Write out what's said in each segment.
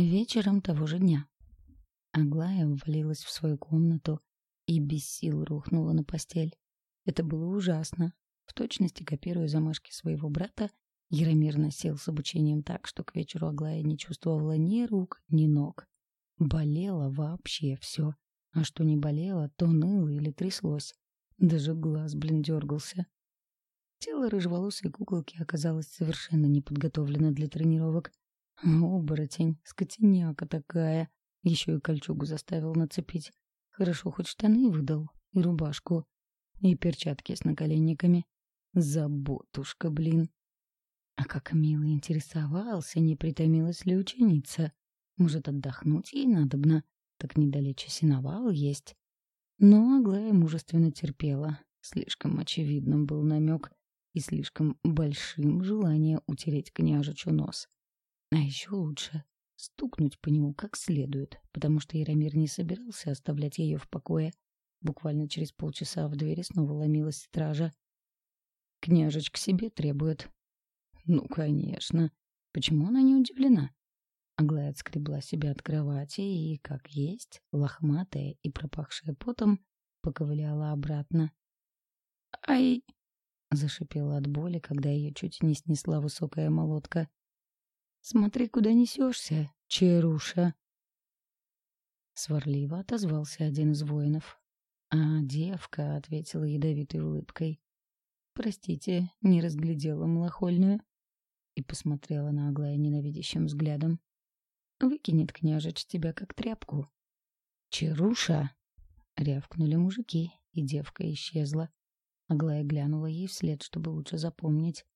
Вечером того же дня. Аглая ввалилась в свою комнату и без сил рухнула на постель. Это было ужасно. В точности копируя замашки своего брата, Яромир насел с обучением так, что к вечеру Аглая не чувствовала ни рук, ни ног. Болело вообще все. А что не болело, то ныло или тряслось. Даже глаз, блин, дергался. Тело рыжеволосой куколки оказалось совершенно неподготовлено для тренировок. Оборотень, скотиняка такая. Еще и кольчугу заставил нацепить. Хорошо, хоть штаны выдал, и рубашку, и перчатки с наколенниками. Заботушка, блин. А как мило интересовался, не притомилась ли ученица. Может, отдохнуть ей надобно, так недалече синовал есть. Но Аглая мужественно терпела. Слишком очевидным был намек и слишком большим желание утереть княжичу нос. А еще лучше стукнуть по нему как следует, потому что Яромир не собирался оставлять ее в покое. Буквально через полчаса в двери снова ломилась стража. «Княжич к себе требует». «Ну, конечно. Почему она не удивлена?» Аглая отскребла себя от кровати и, как есть, лохматая и пропахшая потом, поковыляла обратно. «Ай!» — зашипела от боли, когда ее чуть не снесла высокая молотка. «Смотри, куда несешься, Чаруша!» Сварливо отозвался один из воинов. А девка ответила ядовитой улыбкой. «Простите, не разглядела малохольную?» И посмотрела на Аглая ненавидящим взглядом. Выкинет княжич тебя как тряпку. «Чаруша!» — рявкнули мужики, и девка исчезла. Аглая глянула ей вслед, чтобы лучше запомнить.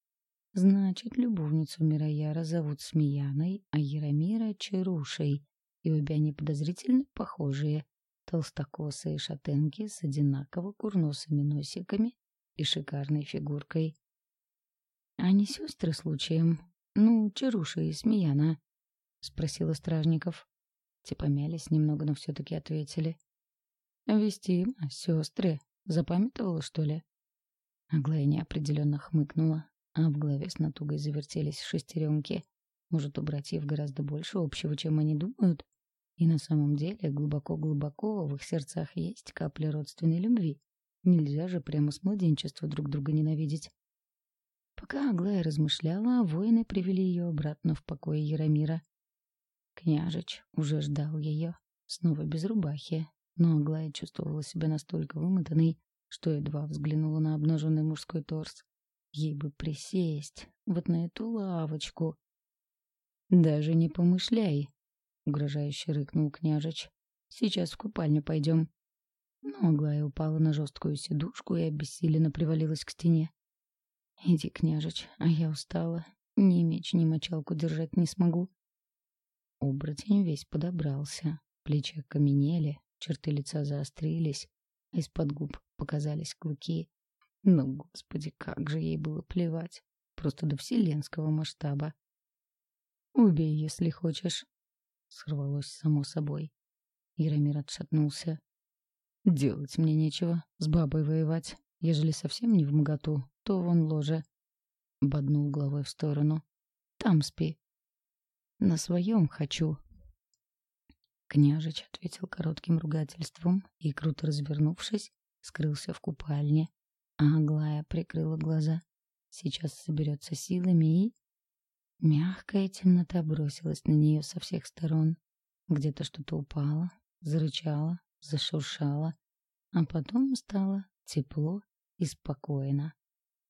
Значит, любовницу Мирояра зовут Смеяной, а Яромира — Чарушей, и обе они подозрительно похожие. Толстокосые шатенки с одинаково курносыми носиками и шикарной фигуркой. Они сестры случаем? Ну, Чаруша и Смеяна. — спросила стражников. Те помялись немного, но все-таки ответили. «Вестима, сестры. Запамятовала, что ли?» Аглая неопределенно хмыкнула, а в голове с натугой завертелись шестеренки. Может, у братьев гораздо больше общего, чем они думают? И на самом деле глубоко-глубоко в их сердцах есть капля родственной любви. Нельзя же прямо с младенчества друг друга ненавидеть. Пока Аглая размышляла, воины привели ее обратно в покой Яромира. Княжич уже ждал ее, снова без рубахи, но Аглая чувствовала себя настолько вымотанной, что едва взглянула на обнаженный мужской торс. Ей бы присесть вот на эту лавочку. «Даже не помышляй», — угрожающе рыкнул княжич. «Сейчас в купальню пойдем». Но Аглая упала на жесткую сидушку и обессиленно привалилась к стене. «Иди, княжич, а я устала. Ни меч, ни мочалку держать не смогу. Оборотень весь подобрался, плечи окаменели, черты лица заострились, из-под губ показались клыки. Ну, господи, как же ей было плевать. Просто до вселенского масштаба. «Убей, если хочешь», — сорвалось само собой. Яромир отшатнулся. «Делать мне нечего, с бабой воевать. Ежели совсем не в моготу, то вон ложе». Боднул головой в сторону. «Там спи». На своем хочу. Княжич ответил коротким ругательством и, круто развернувшись, скрылся в купальне. Аглая прикрыла глаза. Сейчас соберется силами и... Мягкая темнота бросилась на нее со всех сторон. Где-то что-то упало, зарычало, зашуршало, а потом стало тепло и спокойно.